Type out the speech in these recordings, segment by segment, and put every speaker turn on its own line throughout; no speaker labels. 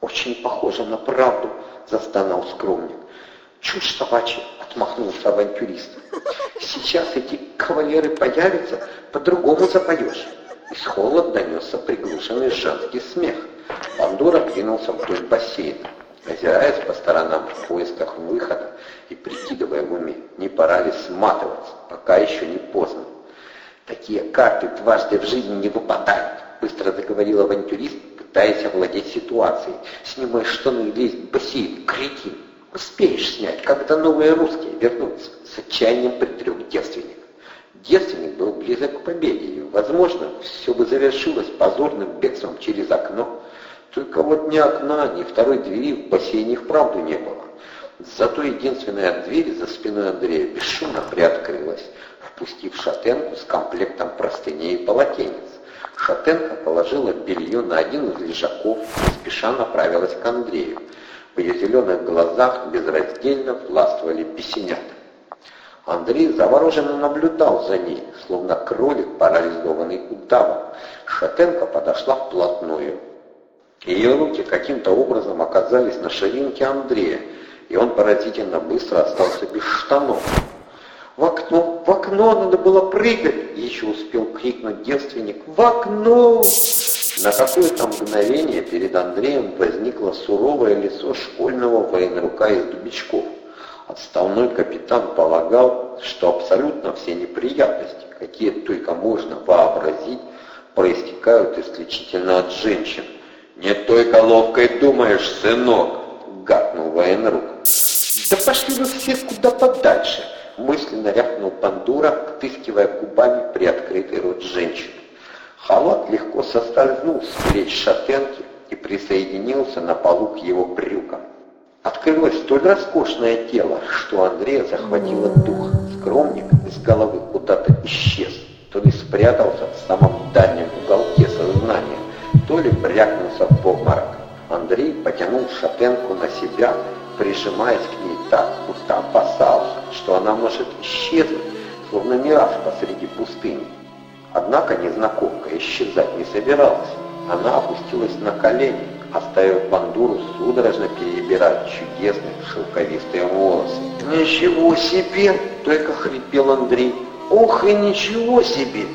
Очень похоже на правду, застонал скромник. Чушь собачья, отмахнулся авантюрист. Сейчас эти кавалеры появятся, по-другому запоешь. Из холла донесся приглушенный женский смех. Пандора двинулся вдоль бассейна, озираясь по сторонам в поисках выхода и прикидывая в уме, не пора ли сматываться, пока еще не поздно. Такие карты дважды в жизни не выпадают, быстро заговорил авантюрист, пытаясь овладеть ситуацией. Снимай штаны лезь в бассейн, кретин. Успеешь снять, когда новые русские вернутся. С отчаянием предрек девственник. Девственник был близок к победе, и, возможно, все бы завершилось позорным бегством через окно. Только вот ни окна, ни второй двери в бассейне вправду не было. Зато единственная дверь за спиной Андрея бесшумно приоткрылась, впустив шатенку с комплектом простыней и полотенец. Шатенка положила белье на один из лежаков и спеша направилась к Андрею. В ее зеленых глазах безраздельно властвовали песенята. Андрей завороженно наблюдал за ней, словно кролик, парализованный удавом. Шатенко подошла вплотную. Ее руки каким-то образом оказались на ширинке Андрея, и он поразительно быстро остался без штанов. «В окно! В окно надо было прыгать!» Еще успел крикнуть девственник. «В окно!» На какое-то мгновение перед Андреем возникло суровое лицо школьного военрука из дубичков. Отставной капитан полагал, что абсолютно все неприятности, какие только можно вообразить, проистекают исключительно от женщин. «Не той головкой думаешь, сынок!» — гакнул военрук. «Да пошли вы все куда подальше!» — мысленно рявкнул Пандура, отыскивая губами приоткрытый рот женщины. Халат легко соскользнул с плеч шатенки и присоединился на полу к его брюкам. Открылось столь роскошное тело, что Андрея захватило дух. Скромник из головы куда-то исчез, то ли спрятался в самом дальнем уголке сознания, то ли брякнулся в обморок. Андрей потянул шатенку на себя, прижимаясь к ней так, будто опасался, что она может исчезнуть, словно мираж посреди пустыни. Однако незнакомка исчезать не собиралась. Она опустилась на колени, оставив бандуру судорожно перебирать чудесные шелковистые волосы. «Ничего себе!» — только хрипел Андрей. «Ох и ничего себе!»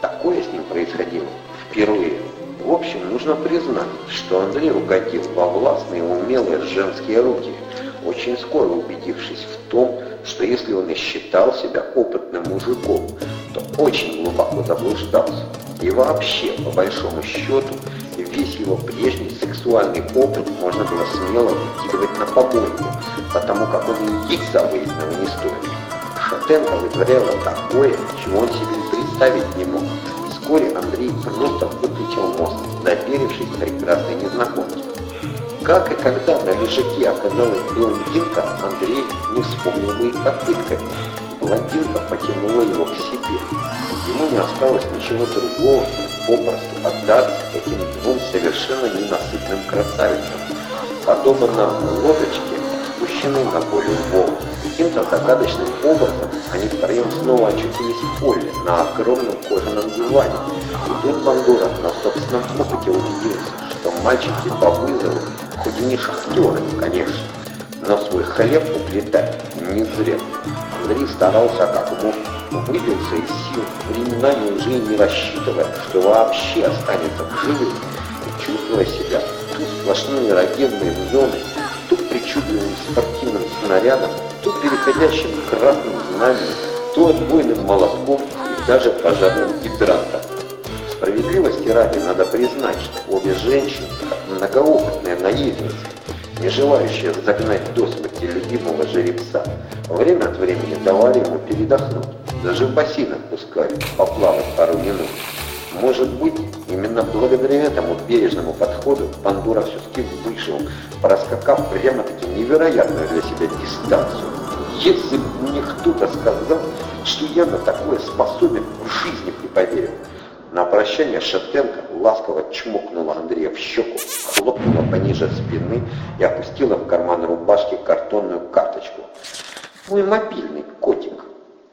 Такое с ним происходило впервые. В общем, нужно признать, что Андрей угодил во властные умелые женские руки, очень скоро убедившись в том, что если он и считал себя опытным мужиком, то очень глубоко заблуждался. И вообще, по большому счету, весь его прежний сексуальный опыт можно было смело выкидывать на помойку, потому как он и яйца выеденного не стоит. Шатенко вытворяла такое, чего он себе представить не мог. Вскоре Андрей просто выключил мозг, доверившись прекрасной незнакомке. Как и когда на лежаке оказалась блондинка, Андрей не вспомнил бы их попытками. Блондинка потянула его к себе. Ему не осталось ничего другого, попросту отдаться этим двум совершенно ненасытным красавицам. Подобно лодочке, спущенной на волю волн. Каким-то загадочным образом они втроем снова очутились в поле, на огромном кожаном диване. И тут Бандура на собственном опыте убедился, что мальчики по вызову, хоть и не шахтеры, конечно, но свой хлеб уплетать не зря. Андрей старался как мог, выбился из сил, временами уже не рассчитывая, что вообще останется в живых, и чувствуя себя то сплошной эрогенной зоной, то причудливым спортивным снарядом, то переходящим к красным знамением, то отбойным молотком и даже пожарным гидрантом. Справедливости ради надо признать, что обе женщины, как многоопытные наездницы, не желающие загнать до смерти любимого жеребца, время от времени давали ему передохнуть, даже в бассейн отпускали, поплавать пару минут. Может быть, именно благодаря этому бережному подходу Пандура все-таки выжил, проскакав прямо-таки невероятную для себя дистанцию. Если бы мне кто-то сказал, что я на такое способен, в жизни не поверил. На прощание Шатенко ласково чмокнула Андрея в щеку, хлопнула пониже спины и опустила в карман рубашки картонную карточку. «Мой мобильный, котик».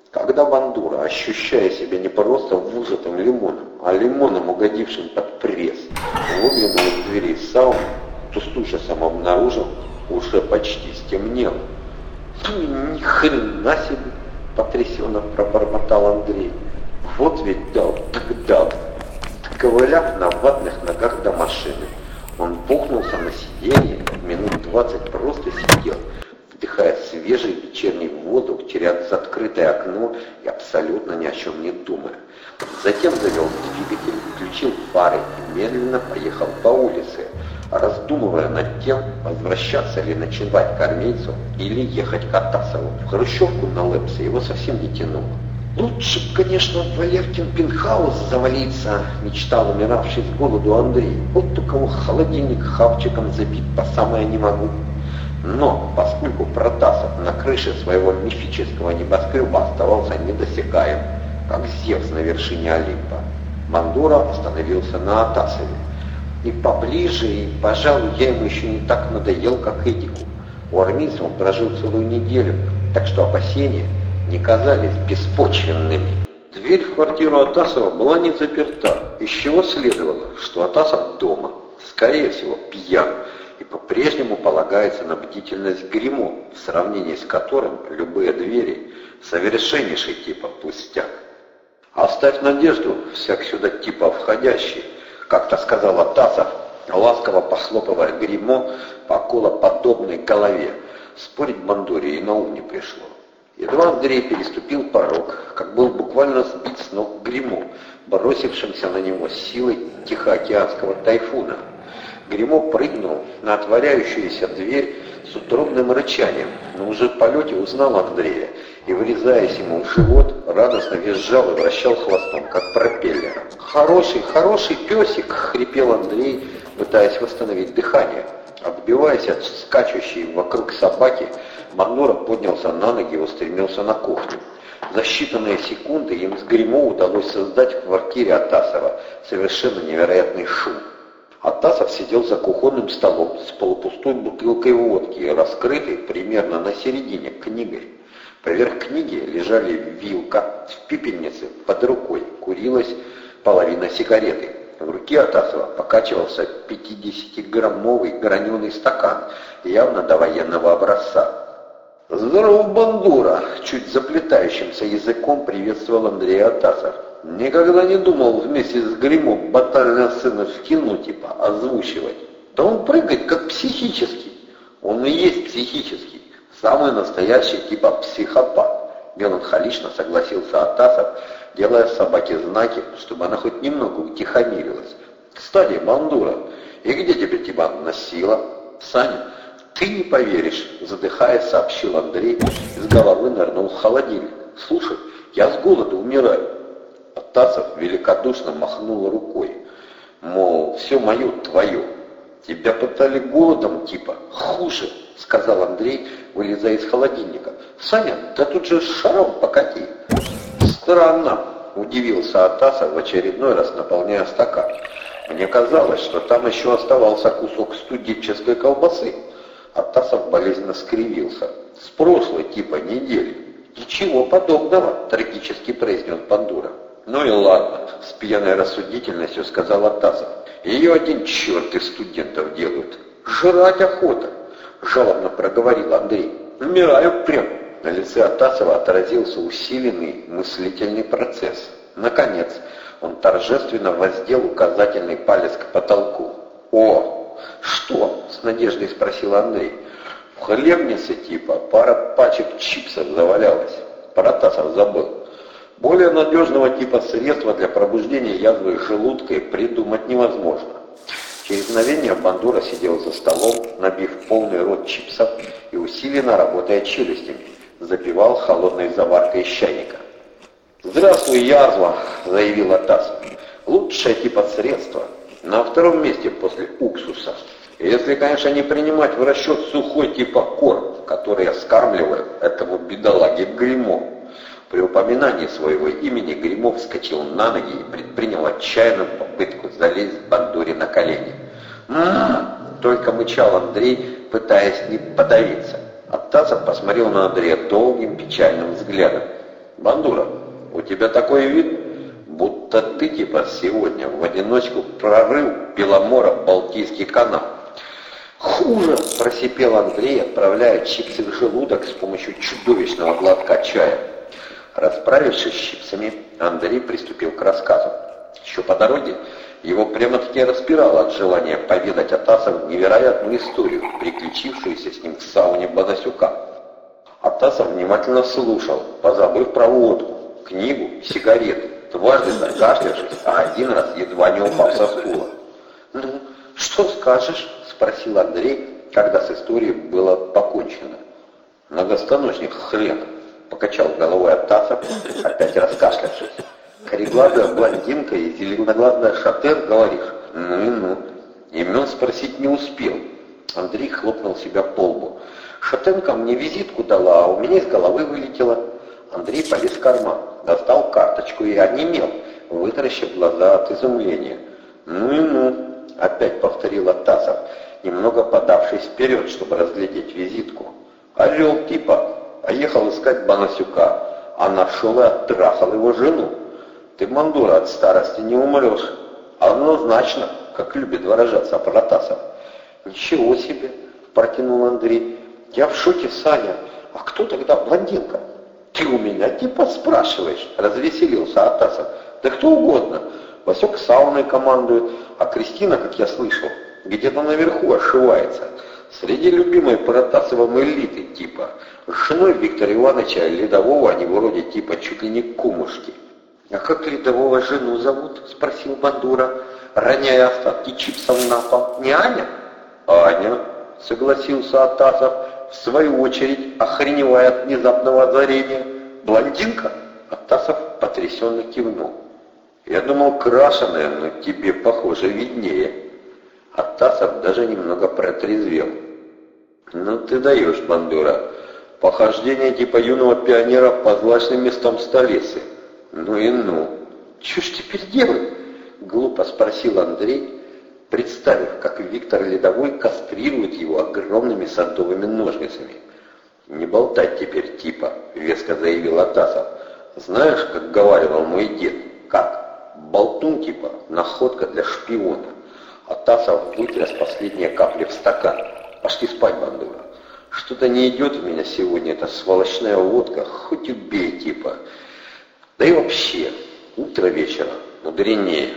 Когда Бандура, ощущая себя не просто выжатым лимоном, а лимоном, угодившим под пресс, выглянула из дверей сауны, то с ужасом обнаружил, уже почти стемнело. «Ну, ни хрена себе!» — потрясенно пробормотал Андрей. «Вот ведь дал, так дал!» Ковыляв на ватных ногах до машины, он бухнулся на сиденье, минут двадцать просто сидел, свежий вечерний воздух через открытое окно и абсолютно ни о чем не думая. Затем завел двигатель, включил фары и медленно поехал по улице, раздумывая над тем, возвращаться ли ночевать к армейцу или ехать к Атасову. В Хрущевку на Лепсе его совсем не тянуло. Лучше, конечно, в Валеркин пентхаус завалиться, мечтал умиравший с голоду Андрей. Вот только его холодильник хавчиком забит по самое не могу. Но поскольку Протасов на крыше своего мифического небоскреба оставался недосягаем, как Зевс на вершине Олимпа, Мандура остановился на Атасове. И поближе, и, пожалуй, я ему еще не так надоел, как Эдику. У армейца он прожил целую неделю, так что опасения не казались беспочвенными. Дверь в квартиру Атасова была не заперта, из чего следовало, что Атасов дома, скорее всего, пьян, и по-прежнему полагается на бдительность гриму, в сравнении с которым любые двери совершеннейший типа пустяк. «Оставь надежду, всяк сюда типа входящий», — как-то сказал Атасов, ласково похлопывая гримо по колоподобной голове. Спорить Бандуре и на ум не пришло. Едва Андрей переступил порог, как был буквально сбит с ног гримо, бросившимся на него силой Тихоокеанского тайфуна. Гремо прыгнул на отворяющуюся дверь с утробным рычанием, но уже в полете узнал Андрея и, врезаясь ему в живот, радостно визжал и вращал хвостом, как пропеллер. «Хороший, хороший песик!» — хрипел Андрей, пытаясь восстановить дыхание. Отбиваясь от скачущей вокруг собаки, Мандора поднялся на ноги и устремился на кухню. За считанные секунды им с Гримо удалось создать в квартире Атасова совершенно невероятный шум. Атасов сидел за кухонным столом с полупустой бутылкой водки, раскрытой примерно на середине книгой. Поверх книги лежали вилка в пепельнице под рукой, курилась половина сигареты. В руке Атасова покачивался 50-граммовый граненый стакан, явно до военного образца. «Здорово, бандура!» — чуть заплетающимся языком приветствовал Андрей Атасов. Никогда не думал вместе с гримом батальная сцена в кино типа озвучивать. Да он прыгает как психический. Он и есть психический. Самый настоящий типа психопат. Меланхолично согласился Атасов, делая собаке знаки, чтобы она хоть немного утихомирилась. Кстати, Бандура, и где тебя тебя носила? Саня, ты не поверишь, задыхаясь, сообщил Андрей, с головы нырнул холодильник. Слушай, я с голода умираю. Тасов великодушно махнул рукой, мол, все мое твое. Тебя пытали голодом типа, хуже, сказал Андрей, вылезая из холодильника. Саня, да тут же шаром покати. Странно, удивился Атасов в очередной раз наполняя стакан. Мне казалось, что там еще оставался кусок студенческой колбасы. Атасов болезненно скривился. С прошлой типа недели. «Ничего подобного», — трагически произнес Бандура. «Ну и ладно», — с пьяной рассудительностью сказал Атасов. «Ее один черт из студентов делают. Жрать охота», — жалобно проговорил Андрей. «Умираю прям». На лице Атасова отразился усиленный мыслительный процесс. Наконец, он торжественно воздел указательный палец к потолку. «О, что?» — с надеждой спросил Андрей. «В хлебнице типа пара пачек чипсов завалялась». Паратасов забыл. Более надежного типа средства для пробуждения язвы желудка придумать невозможно. Через мгновение Бандура сидел за столом, набив полный рот чипсов и усиленно работая челюстями, запивал холодной заваркой из чайника. «Здравствуй, язва!» — заявил Атас. «Лучшее типа средства. На втором месте после уксуса. Если, конечно, не принимать в расчет сухой типа корм, который я скармливаю этому бедолаге гримо. Упоминании своего имени Гремов вскочил на ноги и предпринял отчаянную попытку залезть Бандуре на колени. «М-м-м!» только мычал Андрей, пытаясь не подавиться. Оттасов посмотрел на Андрея долгим печальным взглядом. «Бандура, у тебя такой вид, будто ты типа сегодня в одиночку прорыл Беломора Балтийский канал. хуже!» – просипел Андрей, отправляя чипсы в желудок с помощью чудовищного глотка чая. Расправившись с чипсами, Андрей приступил к рассказу. Еще по дороге его прямо-таки распирало от желания поведать Атасов невероятную историю, приключившуюся с ним в сауне Бонасюка. Атасов внимательно слушал, позабыв про водку, книгу, сигареты, дважды закашлявшись, а один раз едва не упав со стула. «Ну, что скажешь?» — спросил Андрей, когда с историей было покончено. «Многостаночник хрен!» — покачал головой Атасов, опять раскашлявшись. Кореглазая блондинка и зеленоглазная шатер, говоришь? Ну и ну. Имен спросить не успел. Андрей хлопнул себя по лбу. Шатенка мне визитку дала, а у меня из головы вылетела. Андрей полез в карман, достал карточку и онемел, вытаращив глаза от изумления. «Ну и ну», — опять повторил Атасов, немного подавшись вперед, чтобы разглядеть визитку. «Орел типа, поехал искать Банасюка, а нашел и оттрахал его жену. Ты, Мандура, от старости не умрешь. Однозначно, как любит выражаться Протасов. Ничего себе, протянул Андрей. Я в шоке, Саня. А кто тогда блондинка? Ты у меня типа спрашиваешь, развеселился Атасов. Да кто угодно. Васек сауной командует, а Кристина, как я слышал, где-то наверху ошивается. Среди любимой Протасовым элиты типа. Женой Виктора Ивановича Ледового они вроде типа чуть ли не кумушки. «А как рядового жену зовут?» — спросил Бандура, роняя остатки чипсов на пол. «Не Аня?» «Аня», — согласился Атасов, в свою очередь охреневая от внезапного озарения. «Блондинка?» — Атасов потрясенно кивнул. «Я думал, крашеная, но тебе, похоже, виднее». Атасов даже немного протрезвел. «Ну ты даешь, Бандура, похождение типа юного пионера по злачным местам столицы». «Ну и ну! Что ж теперь делать?» — глупо спросил Андрей, представив, как Виктор Ледовой кастрирует его огромными садовыми ножницами. «Не болтать теперь, типа», — веско заявил Атасов. «Знаешь, как говаривал мой дед, как? Болтун, типа, находка для шпиона». Атасов вытряс последние капли в стакан. «Пошли спать, бандура. Что-то не идет у меня сегодня эта сволочная водка, хоть убей, типа». Да и вообще, утро вечера мудренее.